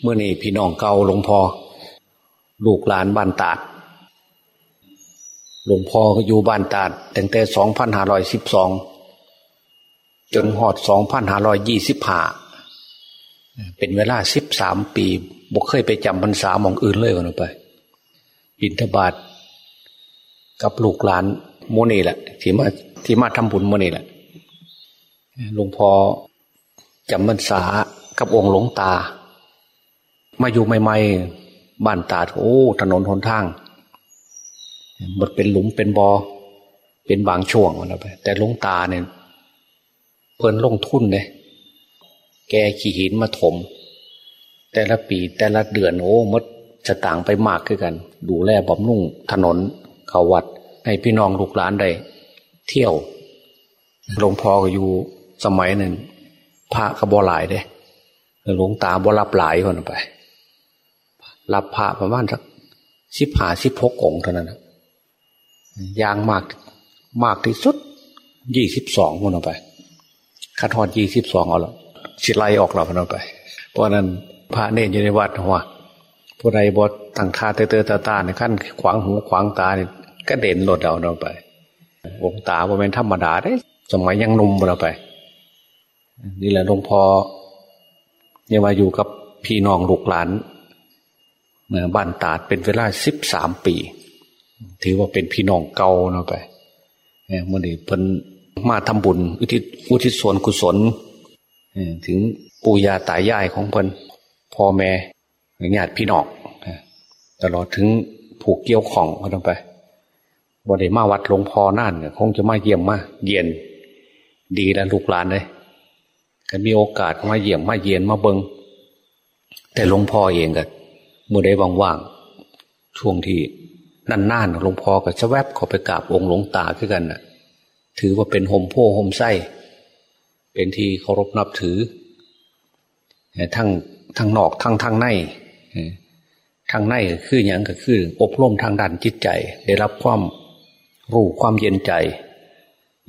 เมื่อนี่พี่น้องเก่าหลวงพ่อลูกหลานบ้านตาด หลวงพ่อก็อยู่บ้านตาดตั้งแต่สองพันห้าร้อยสิบสองจนหอดสองพันห้าร้อยยี่สิบห้าเป็นเวลาสิบสามปีบกเคยไปจำพรรษามองอื่นเลยกันไป บินทบาทกับลูกหลานโมนี่แหละ ที่มาที่มาทำบุญโมนี่แหละหลวงพ่อจำพรรษากับองค์หลวงตา มาอยู่ใหม่ ๆ บ้านตาดโอ้ถนนหนทางหมดเป็นหลุมเป็นบอ่อเป็นบางช่วงนไปแต่หลวงตาเนี่ยเพิ่นลงทุนเลยแกขี่หินมาถม แต่ละปีแต่ละเดือนโอ้มดจะต่างไปมากขึ้นกัน ดูแลบำรุงถนนเขาวัด ให้พี่น้องลูกหลานได้เที่ยวหลวงพ่อก็อยู่สมัยหนึ่งพระก็บ่หลายเด้หลวงตาบ่รับหลายคนไป รับพระประมาณสักสิบห้าสิบหกองเท่านั้นยางมากมากที่สุดยี่สิบสองคนออกไปคัดทอดยี่สิบสองเอาละสิไลออกเราคนไป เพราะนั้นพระเนรอยู่ในวัดหัวผู้ใดบดตั้งคาเตอเตอตาตาในขั้นขวางหูขวางตาเนี่ยก็เด่นหลดเอาเราไปวงตาบ่เป็นธรรมดาได้ สมัยยังนุ่มเราไป นี่แหละหลวงพ่อเนี่ยมาอยู่กับพี่น้องลูกหลาน บ้านตาดเป็นเวลาสิบสามปี ถือว่าเป็นพี่น้องเก่าเนาะไปเมื่อนี้เพิ่นมาทำบุญ อุทิศอุทิศส่วนกุศลถึงปู่ย่าตายายของเพิ่นพ่อแม่ญาติพี่น้องตลอดถึงผูกเกี่ยวของก็ต้องไปบ่ได้มาวัดหลวงพ่อน่านคงจะมาเยี่ยมมาเยียน ดีแล้วลูกหลานเลยก็มีโอกาสมาเยี่ยมมาเยียนมาเบิงแต่หลวงพ่อเองก็ เมื่อได้ว่างๆช่วงที่นั่นๆหลวงพ่อก็จะแวบเข้าไปกราบองค์หลวงตาขึ้นกันน่ะถือว่าเป็นห่มโพห่มไส้เป็นที่เคารพนับถือทั้งทั้งนอกทั้งทั้งในทางในคืออย่างก็คือ อบรมทางด้านจิตใจ ได้รับความรู้ความเย็นใจ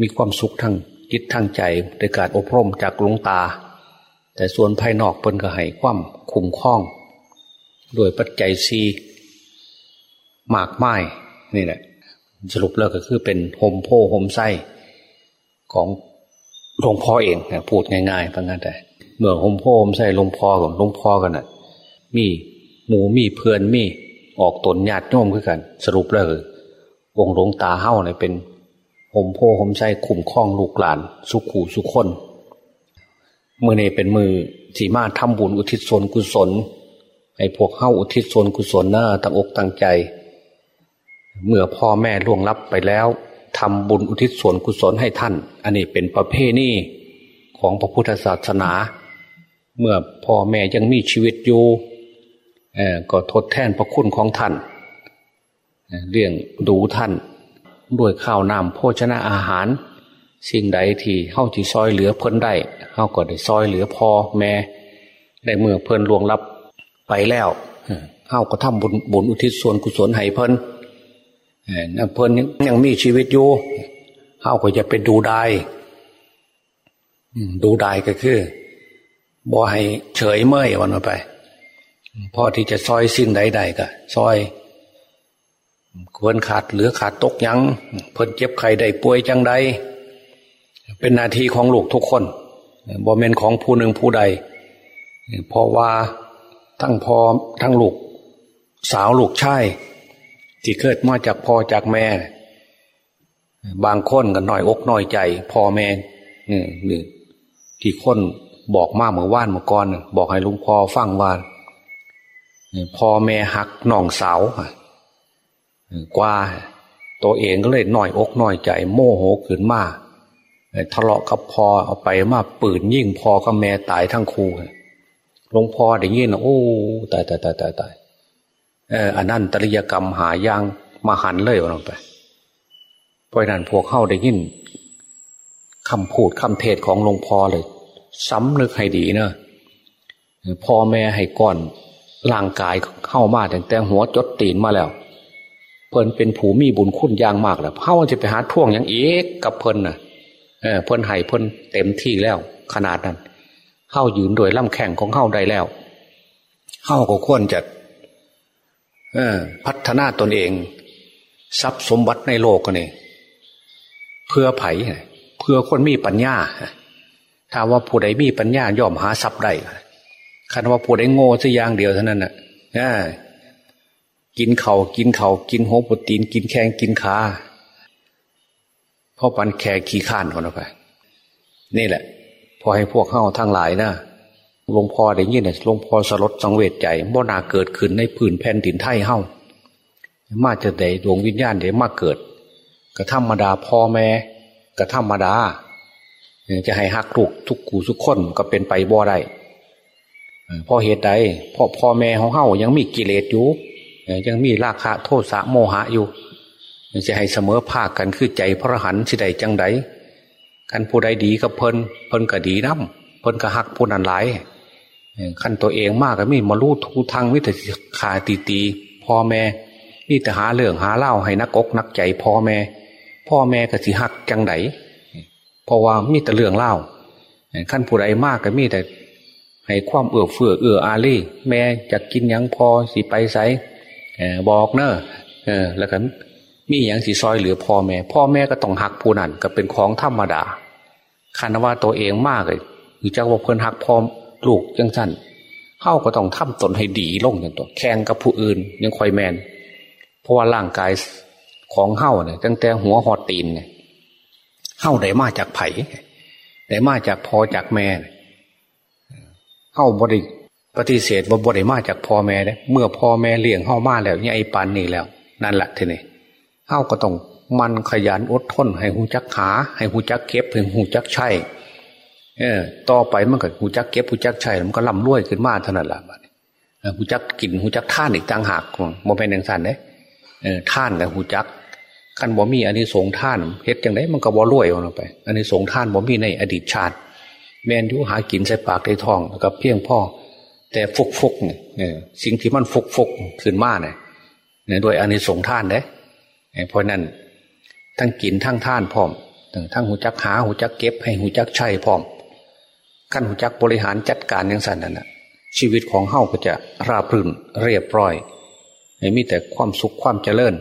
มีความสุขทางจิตทางใจในการอบรมจากหลวงตา แต่ส่วนภายนอกเปิ้นก็ให้ความคุ้มคล้อง โดยปัจจัยซีหมากไม้นี่แหละสรุปแล้วก็คือเป็นโฮมโพโฮมไส้ของหลวงพ่อเองพูดง่ายๆพังนั้นแต่เมื่อโฮมโพโฮมไส้หลวงพ่อกับหลวงพ่อกันน่ะ มีหมูมีเพื่อนมีออกตนญาติโยมขึ้นกัน สรุปแล้วคือวงหลวงตาเฮ้าเนี่ยเป็นหมโพหมไส้คุ้มคล้องลูกหลาน สุขูสุขคนมือเนี่เป็นมือสีมาทำบุญอุทิศส่วนกุศล ให้พวกเฮ้าอุทิศส่วนกุศลหน้าตั้งอกตั้งใจ เมื่อพ่อแม่ล่วงลับไปแล้วทำบุญอุทิศส่วนกุศลให้ท่าน อันนี้เป็นประเพณีของพระพุทธศาสนา เมื่อพ่อแม่ยังมีชีวิตอยู่ก็ทดแทนพระคุณของท่านเรื่องดูท่านด้วยข้าวน้ำโภชนะอาหาร สิ่งใดที่เข้าที่ซอยเหลือเพิ่นได้เข้าก็ได้ซอยเหลือพอแม่ได้เมื่อเพิ่นลวงรับ ไปแล้วเข้าก็ทำบุญบุญอุทิศส่วนกุศลให้เพิ่นเพิ่นยังมีชีวิตอยู่เข้าก็จะเป็นดูได้ดูได้ก็คือบ่ให้เฉยเมื่อยวันไปพอที่จะซอยสิ่งใดๆก็ซอยควรขาดเหลือขาดตกยังเพิ่นเจ็บไข้ได้ป่วยจังใดเป็นนาทีของลูกทุกคนบ่เมนของผู้หนึ่งผู้ใดเพราะว่า ทั้งพ่อทั้งลูกสาวลูกชายที่เกิดมาจากพ่อจากแม่ บางคนก็น้อยอกน้อยใจพ่อแม่นี่ที่คนบอกมาเหมื่อว่านเมื่อก่อนบอกให้ลุงพ่อฟังว่าพ่อแม่หักน้องสาวกว่าตัวเองก็เลยหน่อยอกหน่อยใจ โมโหขึ้นมาทะเลาะกับพอเอาไปมาปืนยิ่งพอกับแม่ตายทั้งคู่ หลวงพ่อได้ยินโอ้ตายตายตายตายตายเอออันนั้นตริยกรรมหายางมาหันเลยลงไปเพราะนั้นพวกเข้าได้ยินคำพูดคำเทศของหลวงพ่อเลยซ้ำนึกให้ดีเนอะพ่อแม่ให้ก่อนร่างกายเข้ามาแต่แต่หัวจดตีนมาแล้ว เพิ่นเป็นผูมีบุญคุณยางมากแหละเฮาจะไปหาท่วงอย่างเอกกับเพิ่นน่ะเออเพิ่นให้เพิ่นเต็มที่แล้ว ขนาดนั้น เข้ายืนโดยล่ำแข่งของเข้าได้แล้วเฮาก็ควรจะพัฒนาตนเอง ทรัพย์สมบัติในโลกก็นี่เพื่อไผ่เพื่อคนมีปัญญาถ้าว่าผู้ใดมีปัญญาย่อมหาทรัพย์ได้คันว่าผู้ใดโง่สักอย่างเดียวเท่านั้นน่ะกินเขากินเขากินหัวปตีนกินแข้งกินขาเพราะปันแค่ขี้ข้านคนออกไปนี่แหละ พอให้พวกเข้าทั้งหลายนะหลวงพ่อได้ยินเนี่ยหลวงพ่อสลดสังเวชใจบ่นาเกิดขึ้นในพื้นแผ่นดินไทยเฮ้ามาจะได้ดวงวิญญาณเดี๋ยวมาเกิดกระธรรมดาพ่อแม่กระธรรมดาจะให้หักลูกทุกกูทุกคนก็เป็นไปบ่ได้พอเหตุใดพ่อพ่อแม่ของเฮายังมีกิเลสอยู่ยังมีราคะโทษสะโมหะอยู่จะให้เสมอภาคกันคือใจพระหันสิใดจังใด กันผู้ใดดีก็เพิ่นเพิ่นก็ดีน้ำเพิ่นก็หักผู้นั้นหลายขั้นตัวเองมากก็มีมาลู่ทูทางวิถขาตีตีพ่อแม่นี่แต่หาเรื่องหาเล่าให้นักอกนักใจพ่อแม่ พ่อแม่ก็สิหักจังไดเพราะว่ามีแต่เรื่องเล่าขั้นผู้ใดมากก็มีแต่ให้ความเอื้อเฟื้อเอื้ออารีแม่จะกินยังพอสิไปไสบอกเนอะแล้วกัน มีอย่างสีซอยเหลือพ่อแม่ พ่อแม่ก็ต้องหักผู้นั้นก็เป็นของธรรมดาคันว่าตัวเองมากเลยหรือจะว่าเพิ่อนหักพ่อลูกยังสั้นเข้าก็ต้องทำตนให้ดีลงอย่างตัวแข่งกับผู้อื่นยังคอยแมน เพราะว่าร่างกายของเข้าเนี่ยตั้งแต่หัวหอดตีนเนี่ยเข้าได้มาจากไผ่ได้มาจากพ่อจากแม่เข้าบริปฏิเสธว่าบริมาจากพ่อแม่เนี่ยเมื่อพ่อแม่เลี้ยงเข้ามาแล้วเนี่ยไอ้ปันนี่แล้ว นั่นแหละทีนี้ เข้าก็ต้องมันขยันอดทน ให้หูจักหา ให้หูจักเก็บให้หูจักใช้เออต่อไปมันก็หูจักเก็บหูจักใช้มันก็ล่ำรวยขึ้นมาเท่านั้นแหละหูจักกินหูจักท่านอีกต่างหากโมเป็นอย่างสั้นเนี่ยเออท่านแต่หูจักขันบ่มีอันนี้สงท่านเฮ็ดอย่างไรมันก็บ่รวยออกไปอันนี้สงท่านบ่มีในอดีตชาติ แมนยุหากินใส่ปากใส่ท้องแล้วก็เพียงพ่อแต่ฟุกฟุกเนี่ยสิ่งที่มันฟุกฟุกขึ้นมาเนี่ยโดยอันนี้สงท่านเด้ เพราะนั้นทั้งกินทั้งท่านพร้อมทั้งหูจักหาหูจักเก็บ ให้หูจักใช้พร้อมขั้นหูจักบริหารจัดการอย่างสั้นนั่นแหะชีวิตของเฮาก็จะราบรื่นเรียบร้อยไม่มีแต่ความสุขความเจริญ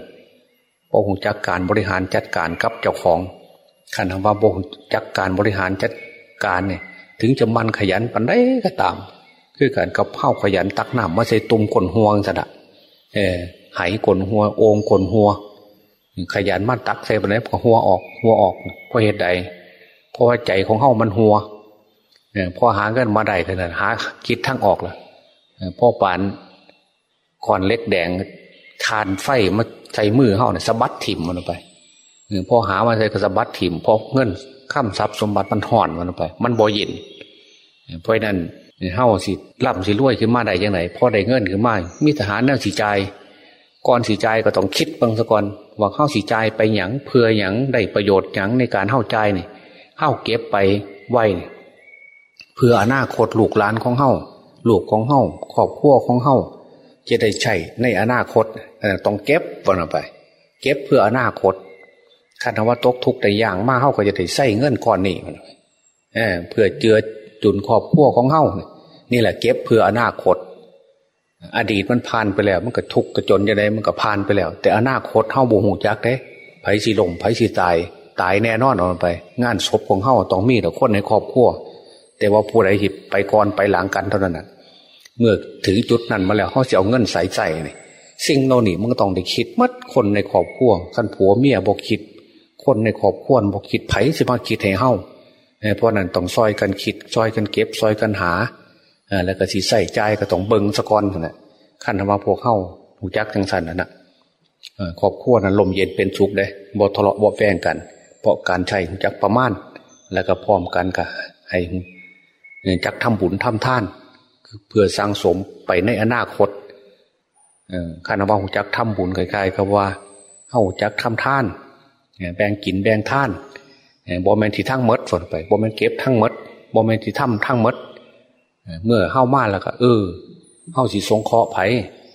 พอหูจักการบริหารจัดการกับเจ้าของขันธว่าโบหูจักการบริหารจัดการเนี่ยถึงจะมันขยันปันได้ก็ตาม คือการกับเ้าขยันตักน้ำมาใส่ตุ่มกลนหัวสนะเออไหกลนหัว โองกลนหัว ขยันมาตักใส่ไปไหนก็หัวออกหัวออกเพราะเหตุใดเพราะว่าใจของเฮามันหัวเนี่ยพอหาเงินมาได้เท่านั้นหาคิดทั้งออกละพ่อปานก่อนเล็กแดงทานไฟมาใส่มือเฮาเนี่ยสะบัดถิ่มมันไปพอหามาใส่ก็สะบัดถิ่มพอเงินข้ามทรัพย์สมบัติมันห่อนมันไป มันบ่ยินเพราะนั้นเฮาสิร่ำสิรวยขึ้นมาได้ยังไงพอได้เงินขึ้นมามีทหารแนวสีใจก่อนสีใจก็ต้องคิดบางสะก่อน ว่าเข้าสีใจไปหยังเพื่อหยังได้ประโยชน์หยังในการเข้าใจนี่เข้าเก็บไปไว้เพื่ออนาคตลูกหลานของเข้าลูกของเข้าครอบครัวของเข้าจะได้ใช้ในอนาคตต้องเก็บวันไป เก็บเพื่ออนาคตคาดว่าตกทุกแต่อย่างมากเข้าก็จะได้ใส่เงินก่อนนี่เพื่อเจือจุนครอบครัวของเข้านี่แหละเก็บเพื่ออนาคต อดีตมันผ่านไปแล้ว มันก็ทุกข์กระจนยังไงมันก็ผ่านไปแล้ว แต่อนาคตเฮ้าบูหูจักเด้ไผสีลมไผสีตาย ตายแน่นอนออกไป งานศพของเฮ้าต้องมีแต่คนในครอบครัวแต่ว่าผู้ใดหิบไปก่อนไปหลังกันเท่านั้นเมื่อถึงจุดนั้นมาแล้วเขาจะเอาเงินใส่ใจนี่สิ่งโน่นี่มันก็ต้องได้คิดมัดคนในครอบครัวคันผัวเมียบอกคิด คนในครอบครัวบอกคิดไผสิมาคิดให้เฮ้าเพราะนั้นต้องซอยกันคิดซอยกันเก็บซอยกันหา แล้วก็สีใส่ใจก็ต้องเบิงสะกอนนะขั้นธรรมะพวกเข้าหูจักจังสันนั่นนะครอบครัวนั้นลมเย็นเป็นสุขเลยบ่ทะเลาะบ่แฝงกัน เพราะการใช้หูจักประมาณ แล้วก็พร้อมกันก็ให้จักทำบุญทำท่าน เพื่อสร้างสมไปในอนาคตขั้นธรรมะหูจักทำบุญคล้ายๆกับว่าเข้าจักทำท่านแบ่งกินแบ่งท่านบ่แมนที่ทั้งมดฝนไปบ่แมนเก็บทั้งมดบ่แมนที่ทำทั้งมด เมื่อเข้ามาแล้วก็เออเข้าสิสงเคราะห์ไผ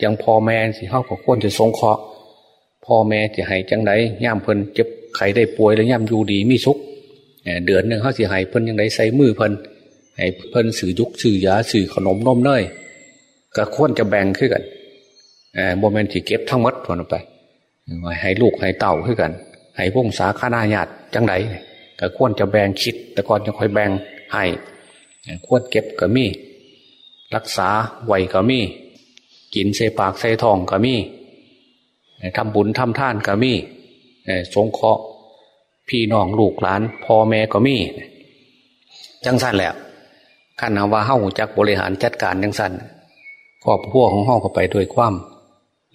ยังพ่อแม่สิเข้าก็ควรจะสงเคราะห์พ่อแม่จะให้จังไดย่ามเพิ่นเจ็บไข้ได้ป่วยแล้วย่ามอยู่ดีมีสุขเดือนหนึ่งเขาสิให้เพิ่นยังไดใส่มือเพิ่นให้เพิ่นสื่อยุกสื่อยาสื่อขนมนมเนยก็ควรจะแบ่งขึ้นกันโมเมนต์ที่เก็บทั้งหมดพอนไปให้ลูกให้เต่าขึ้นกันให้พงสาขานาญาติจังไรก็ควรจะแบ่งคิด แต่ก่อนจะค่อยแบ่งให้ ควรเก็บก็มี รักษาไว้ก็มี กินใส่ปากใส่ทองก็มีทำบุญทำท่านก็มีสงเคราะห์พี่น้องลูกหลานพ่อแม่ก็มี จังสั้นแหละขันว่าเฮ้าจักบริหารจัดการจังสั้นครอบครัวของเฮ้าก็ไปด้วยความ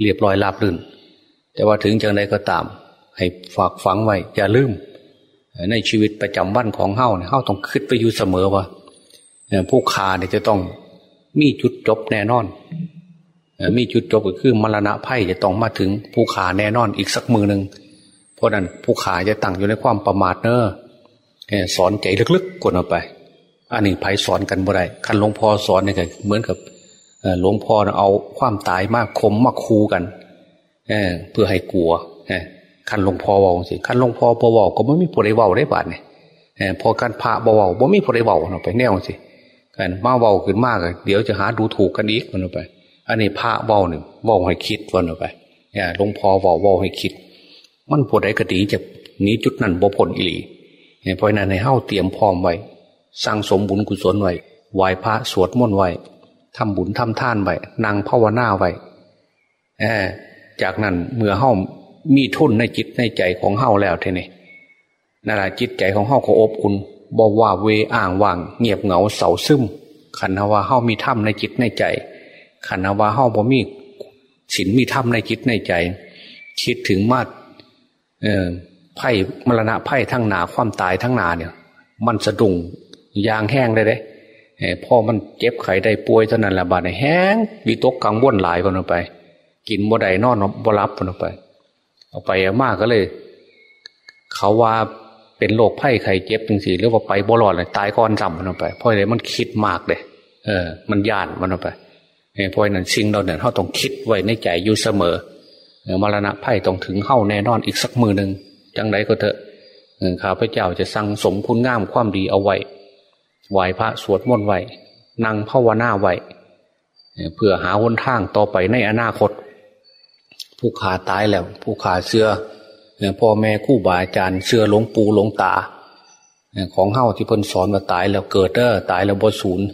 เรียบร้อยราบรื่น แต่ว่าถึงจังใดก็ตาม ให้ฝากฝังไว้อย่าลืม ในชีวิตประจำวันของเฮ้าเนี่ยเฮ้าต้องคิดไปอยู่เสมอว่า ผู้ขาเนี่ยจะต้องมีจุดจบแน่นอน มีจุดจบก็คือมรณะไพ่จะต้องมาถึงผู้ขาแน่นอนอีกสักมือหนึ่งเพราะนั้นผู้ขาจะตั้งอยู่ในความประมาทเนอสอนใจลึกๆกดออกไป อันนี้ไพ่สอนกันบ่ได้คันหลวงพ่อสอนเนี่ยก็เหมือนกับหลวงพ่อเอาความตายมากคมมาคูกันเพื่อให้กลัวคันหลวงพ่อว่าสิคันหลวงพ่อพอว่าก็ไม่มีผู้ใดเว้าได้บาดเนี่ยพอการพระบ่เว้าบ่มีผู้ใดเว้าเนาะไปแนวสิ มาเว้าขึ้นมากเดี๋ยวจะหาดูถูกกันอีกมันไปอันนี้พระเว้าหนึ่งเว้าให้คิดวันไปเนี่ยหลวงพ่อเว้าเว้าให้คิด มันผู้ใดก็ดีจะหนีจุดนั้นบ่พ้นอิลีเพราะนั้นในเฮ้าเตรียมพร้อมไว้สร้างสมบุญกุศลไว้ไหว้พระสวดมนต์ไว้ทำบุญทำท่านไว้นั่งภาวนาไว้จากนั้นเมื่อเฮ้ามีทุนในจิตในใจของเฮ้าแล้วเทีนี้นั่นแหละจิตใจของเฮ้าก็อบอุ่น บกว่าเวอ่างว่าง เงียบเหงาเสาซึมขันว่าเฮ้ามีถ้ำในจิตในใจขันว่าเฮ้าบ่มีศีลมีถ้ำในจิตในใจ คิดถึงมาเออไพ่มรณะไพ่ทั้งหนาความตายทั้งนาเนี่ย มันสะดุ้งยางแห้งเลยเด้พ่อมันเจ็บไข้ได้ป่วยเท่านั้นละบาดแห้งวิตกกังวลหลายคนไป กินบ่ได้นอนบ่รับคนไป เอาไปมากก็เลย เขาว่า เป็นโรคไข้ไข้เจ็บจริงสิหรือว่าไปบ่รอดเลยตายก่อนจำมันไปเพราะอะไรมันคิดมากเลยเออ มันย่านมันไปเพราะนั้นสิ่งเราเนี่ยเขาต้องคิดไว้ในใจอยู่เสมอมรณะไพ่ต้องถึงเข้าแน่นอนอีกสักมือหนึ่งจังไรก็เถอะข้าพเจ้าจะสั่งสมคุณงามความดีเอาไว้ไหวพระสวดมนต์ไว้นั่งภาวนาไว้เพื่อหาหนทางต่อไปในอนาคต ผู้ขาตายแล้ว ผู้ขาเสื้อ พ่อแม่คู่บาอาจารย์เสื้อหลงปูหลงตาของเฮ้าที่เพิ่นสอนมาตายแล้วเกิดเด้อตายแล้วบ่ศูนย์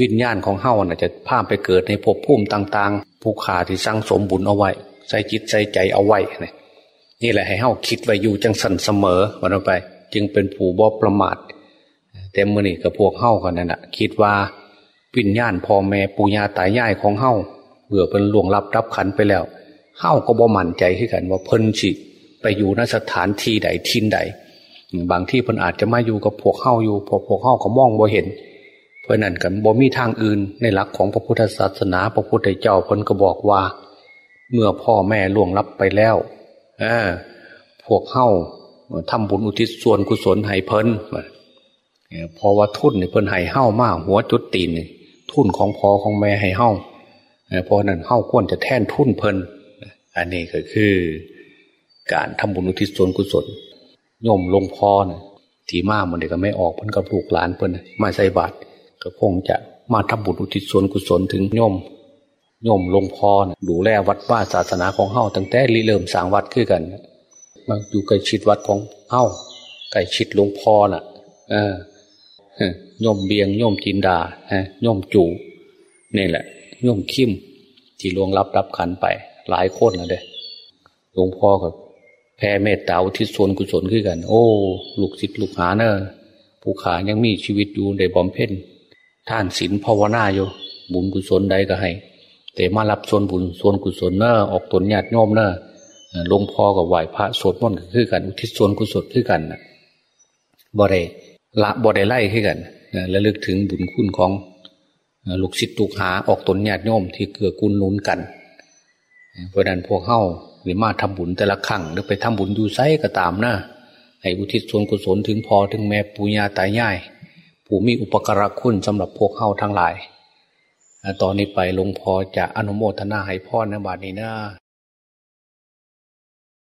วิญญาณของเฮ้าน่ะจะพาไปเกิดในภพภูมิต่างๆผู้ขาที่สร้างสมบุญเอาไว้ ใส่จิตใส่ใจเอาไว้นี่นี่แหละให้เฮาคิดไว้อยู่จังสันเสมอวันไป จึงเป็นผู้บ่ประมาทแต่มื่อนี่กับพวกเฮากันนั่นแหะคิดว่าวิญญาณพ่อแม่ปู่ย่าตายายของเฮาเบื่อเป็นหลวงรับรับขันไปแล้วเฮาก็บ่มั่นใจขึ้นกันว่าเพิ่นสิ ไปอยู่นสถานที่ใดทินใด บางที่เพิ่นอาจจะมาอยู่กับพวกเฮาอยู่พอพวกเฮาก็มองบ่เห็น เพราะนั้นกันบ่มีทางอื่นในหลักของพระพุทธศาสนา พระพุทธเจ้าเพิ่นก็บอกว่า เมื่อพ่อแม่ล่วงลับไปแล้วอพวกเข้าทำบุญอุทิศส่วนกุศลให้เพิ่นพอว่าทุนเนี่ยเพิ่นให้เฮ้ามากหัวจุดตีนทุนของพ่อของแม่ให้เฮ้าเพราะนั้นเฮ้าควรจะแท่นทุนเพิ่นอันนี้ก็คือ การทำบุญอุทิศส่วนกุศลโยมลงพอนี่ทีมากมันเด็กก็ไม่ออกเพิ่นกับลูกหลานเพิ่นมาใส่บาตรก็คงจะมาทำบุญอุทิศส่วนกุศลถึงโยมโยมลงพอดูแลวัดว่าศาสนาของเฮาตั้งแต่ริเริ่มสร้างวัดขึ้นกันมาอยู่ใกล้ชิดวัดของเฮาใกล้ชิดหลวงพ่อน่ะ เออโยมเบียงโยมจินดาฮะโยมจูนี่แหละโยมคิมที่ลวงรับรับขันไป หลายคนนะเด้หลวงพ่อกับ แพ่เมตตาอุทิศส่วนกุศลขึ้นกัน โอ้ ลูกศิษย์ลูกหาเนอะผู้ขายังมีชีวิตอยู่ในบอมเพ่นท่านศีลภาวนาอยู่ บุญกุศลใดก็ให้แต่มารับส่วนบุญส่วนกุศลเนอออกตนญาติโยมเนอหลงพ่อกับไหวพระสวดมนต์คือกัน อุทิศส่วนกุศลคือกันบ่ได้ละบ่ได้ไล่คือกันและลึกถึงบุญคุณของลูกศิษย์ลูกหาออกตนญาติโยมที่เกื้อกูลนุนกัน เพราะนั้นพวกเข้า หรือมาทำบุญแต่ละครั้งหรือไปทำบุญดูไซก็ตามนะให้อุทิศส่วนกุศลถึงพอถึงแม่ปุญญาตายายผู้มีอุปการะคุณสำหรับพวกเข้าทั้งหลาย ตอนนี้ไปหลวงพ่อจะอนุโมทนาให้พ่อนะบาดนี้นะ